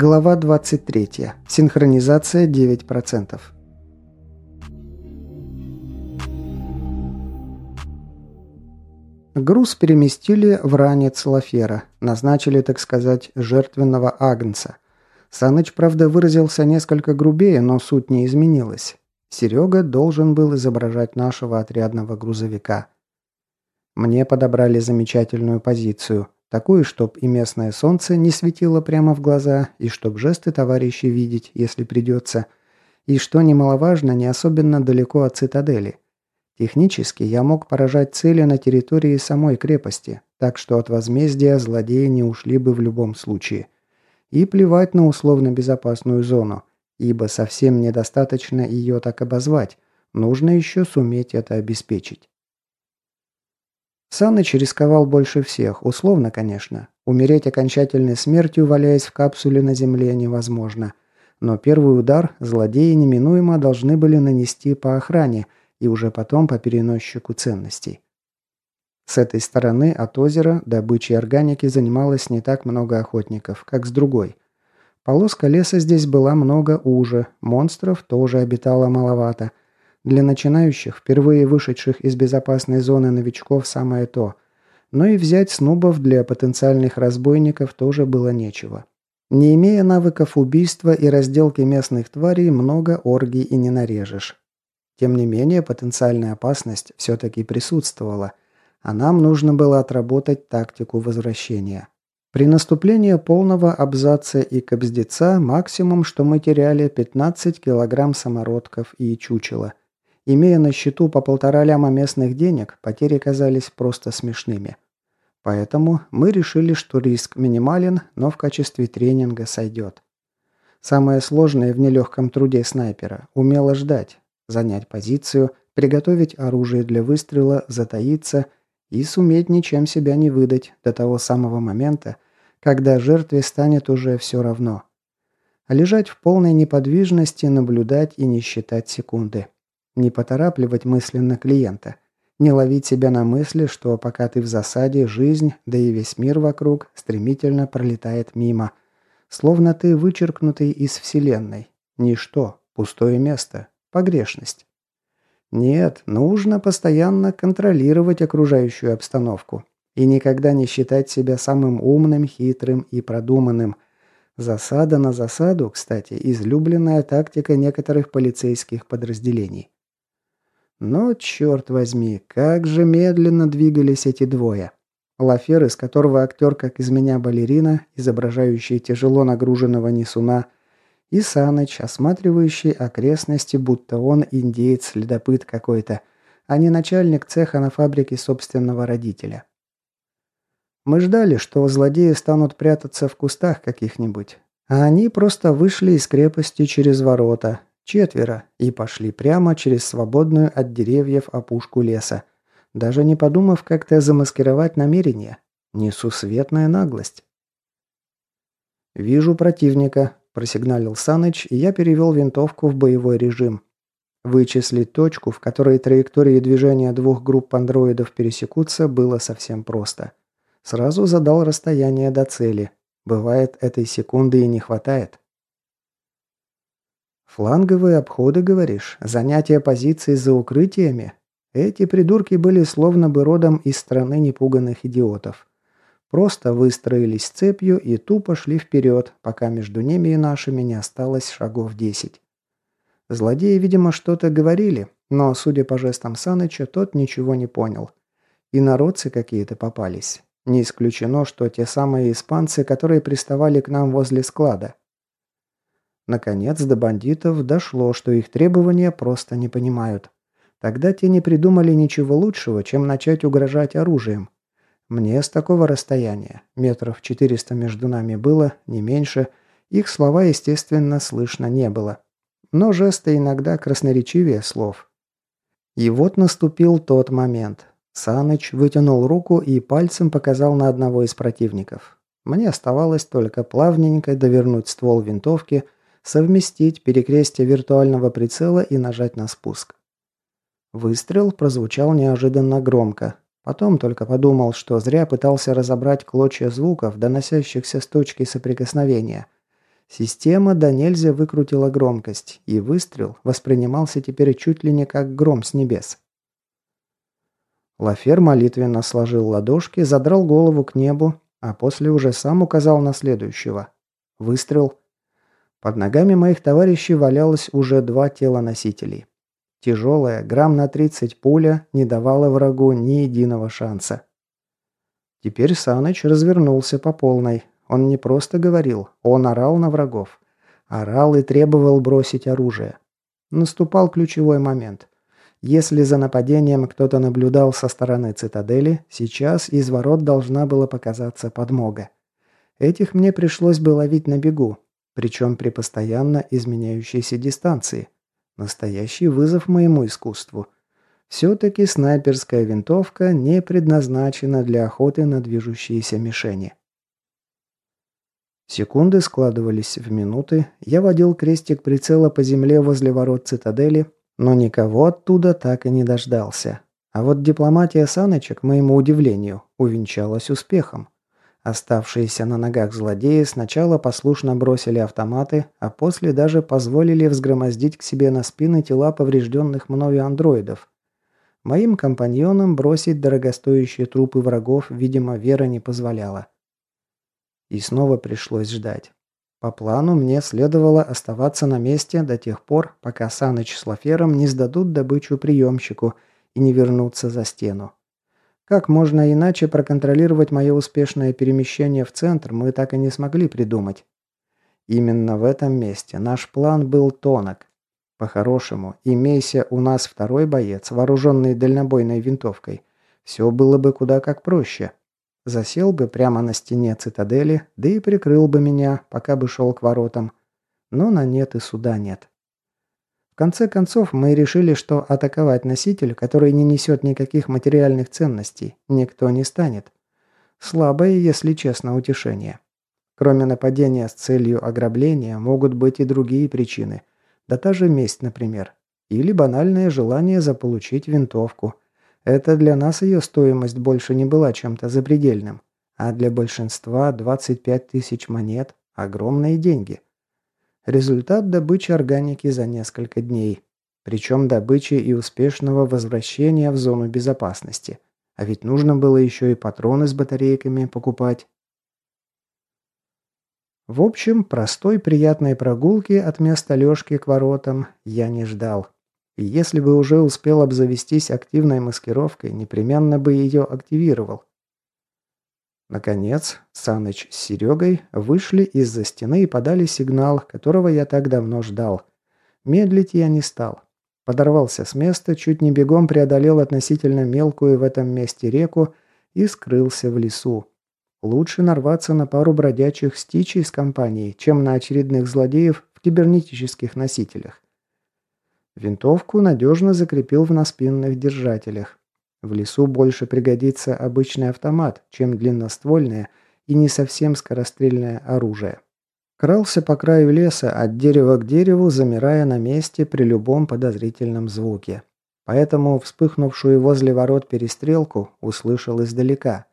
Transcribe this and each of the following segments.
Глава 23. Синхронизация 9%. Груз переместили в ранец Лафера, назначили, так сказать, жертвенного агнца. Саныч, правда, выразился несколько грубее, но суть не изменилась. Серега должен был изображать нашего отрядного грузовика. Мне подобрали замечательную позицию – Такую, чтоб и местное солнце не светило прямо в глаза, и чтоб жесты товарищей видеть, если придется. И, что немаловажно, не особенно далеко от цитадели. Технически я мог поражать цели на территории самой крепости, так что от возмездия злодеи не ушли бы в любом случае. И плевать на условно безопасную зону, ибо совсем недостаточно ее так обозвать, нужно еще суметь это обеспечить. Саныч рисковал больше всех, условно, конечно. Умереть окончательной смертью, валяясь в капсуле на земле, невозможно. Но первый удар злодеи неминуемо должны были нанести по охране и уже потом по переносчику ценностей. С этой стороны от озера добычей органики занималось не так много охотников, как с другой. Полоска леса здесь была много уже, монстров тоже обитало маловато – для начинающих, впервые вышедших из безопасной зоны новичков, самое то. Но и взять снубов для потенциальных разбойников тоже было нечего. Не имея навыков убийства и разделки местных тварей, много оргий и не нарежешь. Тем не менее, потенциальная опасность все-таки присутствовала, а нам нужно было отработать тактику возвращения. При наступлении полного абзаца и кобздеца максимум, что мы теряли, 15 килограмм самородков и чучела – Имея на счету по полтора ляма местных денег, потери казались просто смешными. Поэтому мы решили, что риск минимален, но в качестве тренинга сойдет. Самое сложное в нелегком труде снайпера – умело ждать, занять позицию, приготовить оружие для выстрела, затаиться и суметь ничем себя не выдать до того самого момента, когда жертве станет уже все равно. А лежать в полной неподвижности, наблюдать и не считать секунды. Не поторапливать мысленно клиента. Не ловить себя на мысли, что пока ты в засаде, жизнь, да и весь мир вокруг стремительно пролетает мимо. Словно ты вычеркнутый из Вселенной. Ничто, пустое место, погрешность. Нет, нужно постоянно контролировать окружающую обстановку. И никогда не считать себя самым умным, хитрым и продуманным. Засада на засаду, кстати, излюбленная тактика некоторых полицейских подразделений. Но, черт возьми, как же медленно двигались эти двое. Лафер, из которого актер, как из меня балерина, изображающий тяжело нагруженного несуна, и Саныч, осматривающий окрестности, будто он индеец-следопыт какой-то, а не начальник цеха на фабрике собственного родителя. Мы ждали, что злодеи станут прятаться в кустах каких-нибудь, а они просто вышли из крепости через ворота, Четверо, и пошли прямо через свободную от деревьев опушку леса, даже не подумав как-то замаскировать намерение. Несусветная наглость. «Вижу противника», – просигналил Саныч, и я перевел винтовку в боевой режим. Вычислить точку, в которой траектории движения двух групп андроидов пересекутся, было совсем просто. Сразу задал расстояние до цели. Бывает, этой секунды и не хватает. «Фланговые обходы, говоришь? Занятие позиций за укрытиями?» Эти придурки были словно бы родом из страны непуганных идиотов. Просто выстроились цепью и тупо шли вперед, пока между ними и нашими не осталось шагов десять. Злодеи, видимо, что-то говорили, но, судя по жестам Саныча, тот ничего не понял. И народцы какие-то попались. Не исключено, что те самые испанцы, которые приставали к нам возле склада. Наконец до бандитов дошло, что их требования просто не понимают. Тогда те не придумали ничего лучшего, чем начать угрожать оружием. Мне с такого расстояния, метров 400 между нами было, не меньше, их слова, естественно, слышно не было. Но жесты иногда красноречивее слов. И вот наступил тот момент. Саныч вытянул руку и пальцем показал на одного из противников. Мне оставалось только плавненько довернуть ствол винтовки – совместить перекрестие виртуального прицела и нажать на спуск. Выстрел прозвучал неожиданно громко. Потом только подумал, что зря пытался разобрать клочья звуков, доносящихся с точки соприкосновения. Система до нельзя выкрутила громкость, и выстрел воспринимался теперь чуть ли не как гром с небес. Лафер молитвенно сложил ладошки, задрал голову к небу, а после уже сам указал на следующего. Выстрел. Под ногами моих товарищей валялось уже два тела носителей. Тяжелая, грамм на 30 пуля не давала врагу ни единого шанса. Теперь Саныч развернулся по полной. Он не просто говорил, он орал на врагов. Орал и требовал бросить оружие. Наступал ключевой момент. Если за нападением кто-то наблюдал со стороны цитадели, сейчас из ворот должна была показаться подмога. Этих мне пришлось бы ловить на бегу, причем при постоянно изменяющейся дистанции. Настоящий вызов моему искусству. Все-таки снайперская винтовка не предназначена для охоты на движущиеся мишени. Секунды складывались в минуты, я водил крестик прицела по земле возле ворот цитадели, но никого оттуда так и не дождался. А вот дипломатия Саныча, к моему удивлению, увенчалась успехом. Оставшиеся на ногах злодеи сначала послушно бросили автоматы, а после даже позволили взгромоздить к себе на спины тела поврежденных мною андроидов. Моим компаньонам бросить дорогостоящие трупы врагов, видимо, вера не позволяла. И снова пришлось ждать. По плану мне следовало оставаться на месте до тех пор, пока Саныч с Лафером не сдадут добычу приемщику и не вернутся за стену. Как можно иначе проконтролировать мое успешное перемещение в центр, мы так и не смогли придумать. Именно в этом месте наш план был тонок. По-хорошему, имейся у нас второй боец, вооруженный дальнобойной винтовкой, все было бы куда как проще. Засел бы прямо на стене цитадели, да и прикрыл бы меня, пока бы шел к воротам. Но на нет и суда нет конце концов, мы решили, что атаковать носитель, который не несет никаких материальных ценностей, никто не станет. Слабое, если честно, утешение. Кроме нападения с целью ограбления, могут быть и другие причины. Да та же месть, например. Или банальное желание заполучить винтовку. Это для нас ее стоимость больше не была чем-то запредельным. А для большинства 25 тысяч монет – огромные деньги – Результат добычи органики за несколько дней. Причем добычи и успешного возвращения в зону безопасности. А ведь нужно было еще и патроны с батарейками покупать. В общем, простой приятной прогулки от места Лёшки к воротам я не ждал. И если бы уже успел обзавестись активной маскировкой, непременно бы ее активировал. Наконец, Саныч с Серегой вышли из-за стены и подали сигнал, которого я так давно ждал. Медлить я не стал. Подорвался с места, чуть не бегом преодолел относительно мелкую в этом месте реку и скрылся в лесу. Лучше нарваться на пару бродячих стичей с компанией, чем на очередных злодеев в кибернетических носителях. Винтовку надежно закрепил в наспинных держателях. В лесу больше пригодится обычный автомат, чем длинноствольное и не совсем скорострельное оружие. Крался по краю леса от дерева к дереву, замирая на месте при любом подозрительном звуке. Поэтому вспыхнувшую возле ворот перестрелку услышал издалека.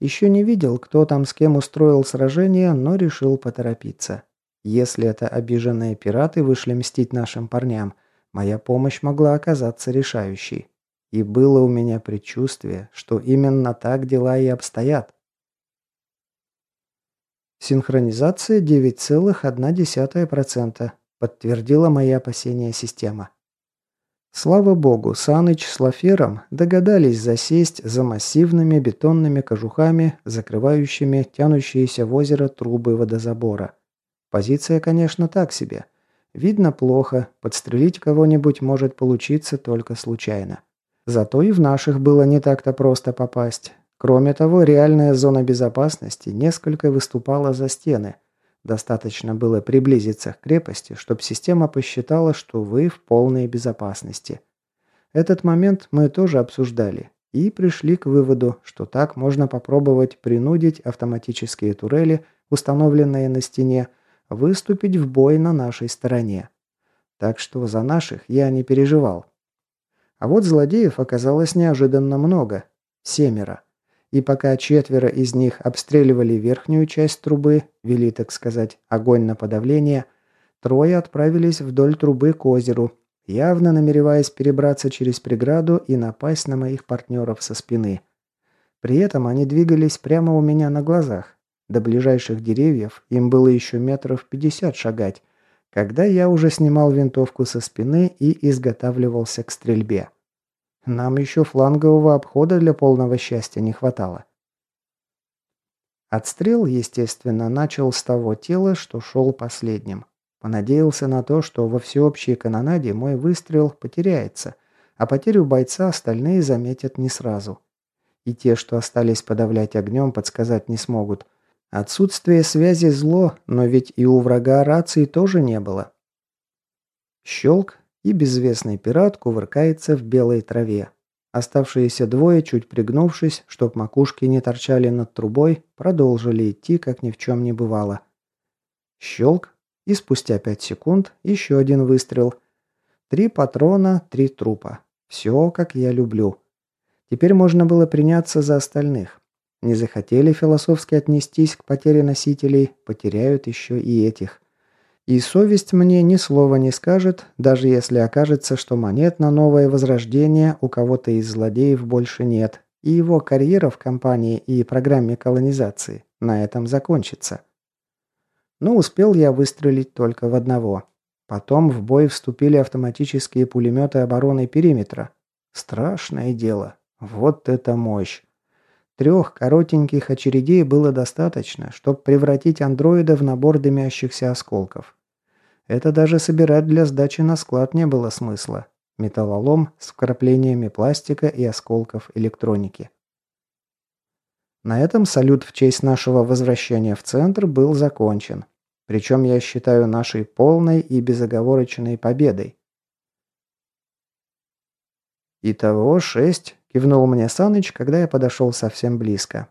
Еще не видел, кто там с кем устроил сражение, но решил поторопиться. Если это обиженные пираты вышли мстить нашим парням, моя помощь могла оказаться решающей. И было у меня предчувствие, что именно так дела и обстоят. Синхронизация 9,1%, подтвердила мои опасения система. Слава богу, Саныч с Лафером догадались засесть за массивными бетонными кожухами, закрывающими тянущиеся в озеро трубы водозабора. Позиция, конечно, так себе. Видно плохо, подстрелить кого-нибудь может получиться только случайно. Зато и в наших было не так-то просто попасть. Кроме того, реальная зона безопасности несколько выступала за стены. Достаточно было приблизиться к крепости, чтобы система посчитала, что вы в полной безопасности. Этот момент мы тоже обсуждали и пришли к выводу, что так можно попробовать принудить автоматические турели, установленные на стене, выступить в бой на нашей стороне. Так что за наших я не переживал. А вот злодеев оказалось неожиданно много. Семеро. и пока четверо из них обстреливали верхнюю часть трубы, вели, так сказать, огонь на подавление, трое отправились вдоль трубы к озеру, явно намереваясь перебраться через преграду и напасть на моих партнеров со спины. При этом они двигались прямо у меня на глазах. До ближайших деревьев им было еще метров пятьдесят шагать, когда я уже снимал винтовку со спины и изготавливался к стрельбе. Нам еще флангового обхода для полного счастья не хватало. Отстрел, естественно, начал с того тела, что шел последним. Понадеялся на то, что во всеобщей канонаде мой выстрел потеряется, а потерю бойца остальные заметят не сразу. И те, что остались подавлять огнем, подсказать не смогут. Отсутствие связи зло, но ведь и у врага рации тоже не было. Щелк, и безвестный пират кувыркается в белой траве. Оставшиеся двое, чуть пригнувшись, чтоб макушки не торчали над трубой, продолжили идти, как ни в чем не бывало. Щелк, и спустя пять секунд еще один выстрел. Три патрона, три трупа. Все, как я люблю. Теперь можно было приняться за остальных. Не захотели философски отнестись к потере носителей, потеряют еще и этих. И совесть мне ни слова не скажет, даже если окажется, что монет на новое возрождение у кого-то из злодеев больше нет, и его карьера в компании и программе колонизации на этом закончится. Но успел я выстрелить только в одного. Потом в бой вступили автоматические пулеметы обороны периметра. Страшное дело. Вот это мощь. Трех коротеньких очередей было достаточно, чтобы превратить андроида в набор дымящихся осколков. Это даже собирать для сдачи на склад не было смысла. Металлолом с вкраплениями пластика и осколков электроники. На этом салют в честь нашего возвращения в центр был закончен. Причем я считаю нашей полной и безоговорочной победой. Итого шесть Кивнул мне Саныч, когда я подошел совсем близко.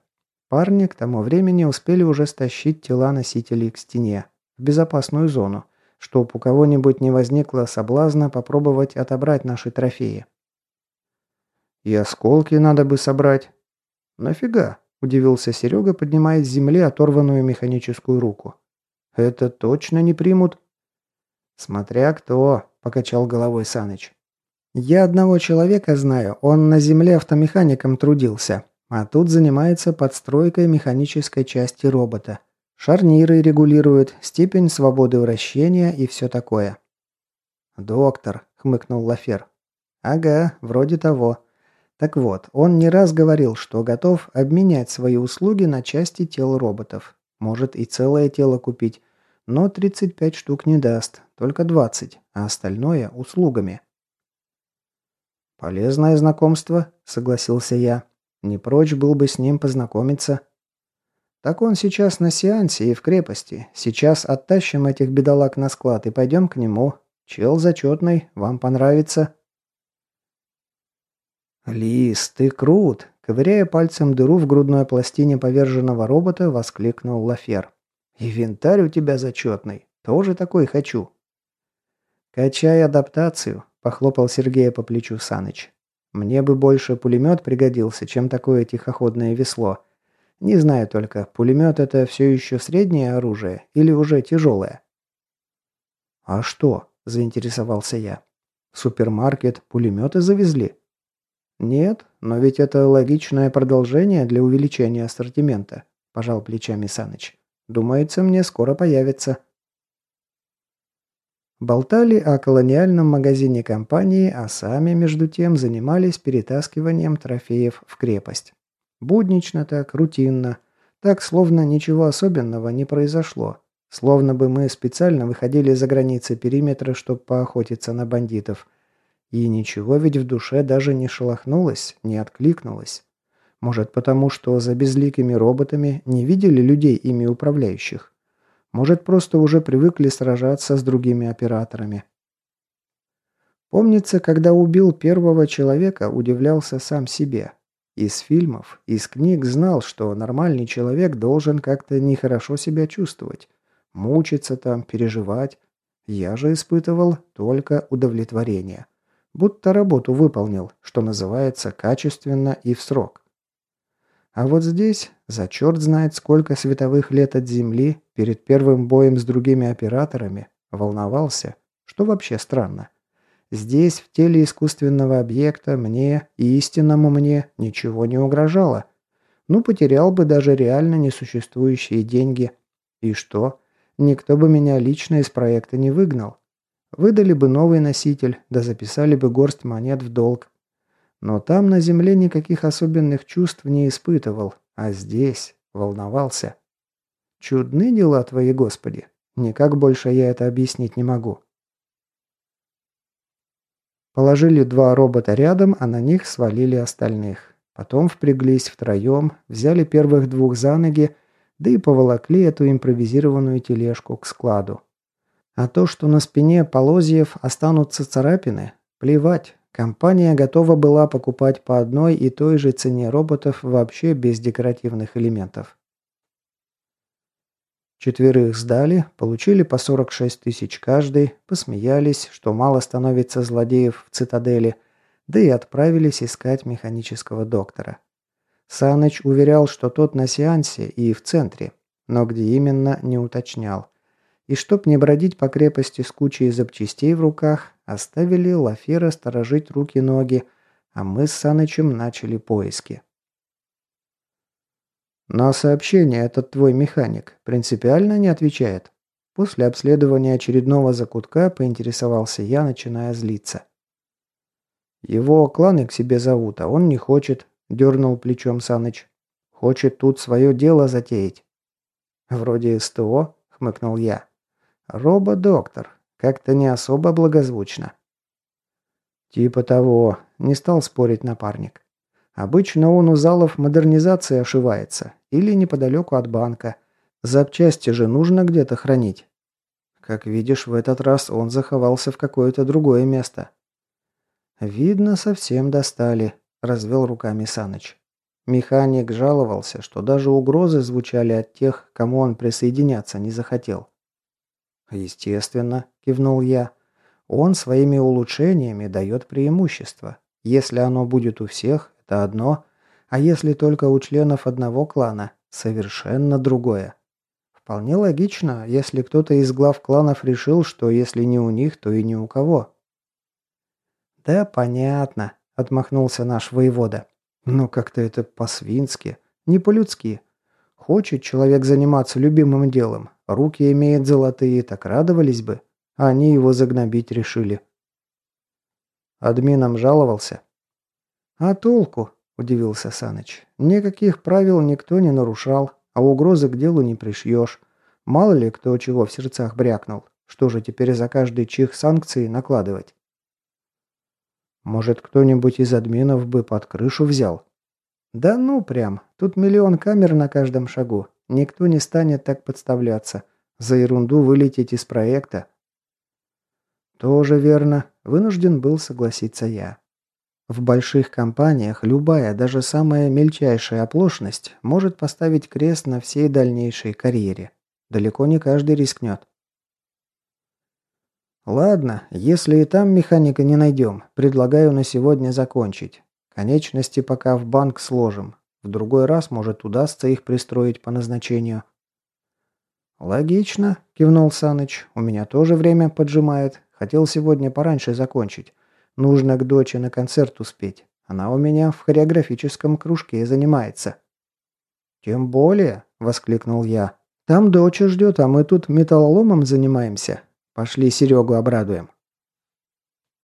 Парни к тому времени успели уже стащить тела носителей к стене, в безопасную зону, чтоб у кого-нибудь не возникло соблазна попробовать отобрать наши трофеи. «И осколки надо бы собрать». «Нафига?» – удивился Серега, поднимая с земли оторванную механическую руку. «Это точно не примут?» «Смотря кто», – покачал головой Саныч. Я одного человека знаю, он на земле автомехаником трудился, а тут занимается подстройкой механической части робота. Шарниры регулирует, степень свободы вращения и все такое. «Доктор», — хмыкнул Лафер. «Ага, вроде того. Так вот, он не раз говорил, что готов обменять свои услуги на части тел роботов. Может и целое тело купить, но 35 штук не даст, только 20, а остальное – услугами». «Полезное знакомство», — согласился я. «Не прочь был бы с ним познакомиться». «Так он сейчас на сеансе и в крепости. Сейчас оттащим этих бедолаг на склад и пойдем к нему. Чел зачетный, вам понравится». «Лис, ты крут!» — ковыряя пальцем дыру в грудной пластине поверженного робота, воскликнул Лафер. «Инвентарь у тебя зачетный. Тоже такой хочу». «Качай адаптацию», Похлопал Сергея по плечу Саныч. «Мне бы больше пулемет пригодился, чем такое тихоходное весло. Не знаю только, пулемет это все еще среднее оружие или уже тяжелое?» «А что?» – заинтересовался я. «В супермаркет пулеметы завезли?» «Нет, но ведь это логичное продолжение для увеличения ассортимента», – пожал плечами Саныч. «Думается, мне скоро появится». Болтали о колониальном магазине компании, а сами, между тем, занимались перетаскиванием трофеев в крепость. Буднично так, рутинно. Так, словно ничего особенного не произошло. Словно бы мы специально выходили за границы периметра, чтобы поохотиться на бандитов. И ничего ведь в душе даже не шелохнулось, не откликнулось. Может, потому что за безликими роботами не видели людей, ими управляющих? Может, просто уже привыкли сражаться с другими операторами. Помнится, когда убил первого человека, удивлялся сам себе. Из фильмов, из книг знал, что нормальный человек должен как-то нехорошо себя чувствовать. Мучиться там, переживать. Я же испытывал только удовлетворение. Будто работу выполнил, что называется, качественно и в срок. А вот здесь, за черт знает сколько световых лет от Земли, перед первым боем с другими операторами, волновался, что вообще странно. Здесь, в теле искусственного объекта, мне и истинному мне ничего не угрожало. Ну, потерял бы даже реально несуществующие деньги. И что? Никто бы меня лично из проекта не выгнал. Выдали бы новый носитель, да записали бы горсть монет в долг. Но там на земле никаких особенных чувств не испытывал, а здесь волновался. Чудны дела твои, Господи. Никак больше я это объяснить не могу. Положили два робота рядом, а на них свалили остальных. Потом впряглись втроем, взяли первых двух за ноги, да и поволокли эту импровизированную тележку к складу. А то, что на спине полозьев останутся царапины, плевать. Компания готова была покупать по одной и той же цене роботов вообще без декоративных элементов. Четверых сдали, получили по 46 тысяч каждый, посмеялись, что мало становится злодеев в цитадели, да и отправились искать механического доктора. Саныч уверял, что тот на сеансе и в центре, но где именно не уточнял. И чтоб не бродить по крепости с кучей запчастей в руках, оставили Лафера сторожить руки-ноги, а мы с Санычем начали поиски. «На сообщение этот твой механик принципиально не отвечает?» После обследования очередного закутка поинтересовался я, начиная злиться. «Его кланы к себе зовут, а он не хочет», – дернул плечом Саныч. «Хочет тут свое дело затеять». «Вроде СТО», – хмыкнул я. «Робо-доктор. Как-то не особо благозвучно». «Типа того», – не стал спорить напарник. «Обычно он у залов модернизации ошивается. Или неподалеку от банка. Запчасти же нужно где-то хранить». Как видишь, в этот раз он заховался в какое-то другое место. «Видно, совсем достали», – развел руками Саныч. Механик жаловался, что даже угрозы звучали от тех, кому он присоединяться не захотел. «Естественно», – кивнул я. «Он своими улучшениями дает преимущество. Если оно будет у всех, это одно, а если только у членов одного клана, совершенно другое. Вполне логично, если кто-то из глав кланов решил, что если не у них, то и ни у кого». «Да, понятно», – отмахнулся наш воевода. «Но как-то это по-свински, не по-людски. Хочет человек заниматься любимым делом, Руки имеет золотые, так радовались бы. А они его загнобить решили. Админам жаловался. «А толку?» – удивился Саныч. «Никаких правил никто не нарушал, а угрозы к делу не пришьешь. Мало ли кто чего в сердцах брякнул. Что же теперь за каждый чих санкции накладывать?» «Может, кто-нибудь из админов бы под крышу взял?» «Да ну прям. Тут миллион камер на каждом шагу. Никто не станет так подставляться. За ерунду вылететь из проекта. Тоже верно. Вынужден был согласиться я. В больших компаниях любая, даже самая мельчайшая оплошность может поставить крест на всей дальнейшей карьере. Далеко не каждый рискнет. Ладно, если и там механика не найдем, предлагаю на сегодня закончить. Конечности пока в банк сложим. В другой раз, может, удастся их пристроить по назначению. «Логично», – кивнул Саныч. «У меня тоже время поджимает. Хотел сегодня пораньше закончить. Нужно к доче на концерт успеть. Она у меня в хореографическом кружке занимается». «Тем более», – воскликнул я. «Там доча ждет, а мы тут металлоломом занимаемся. Пошли Серегу обрадуем».